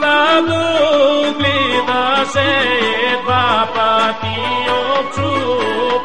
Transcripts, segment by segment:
danașcan stadu glida se va pati obciu pugla.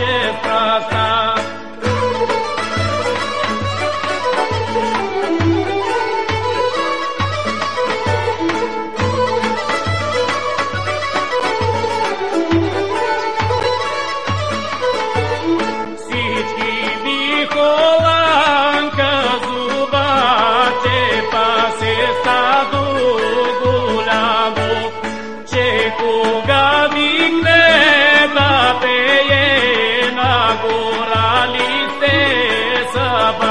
się praca. aba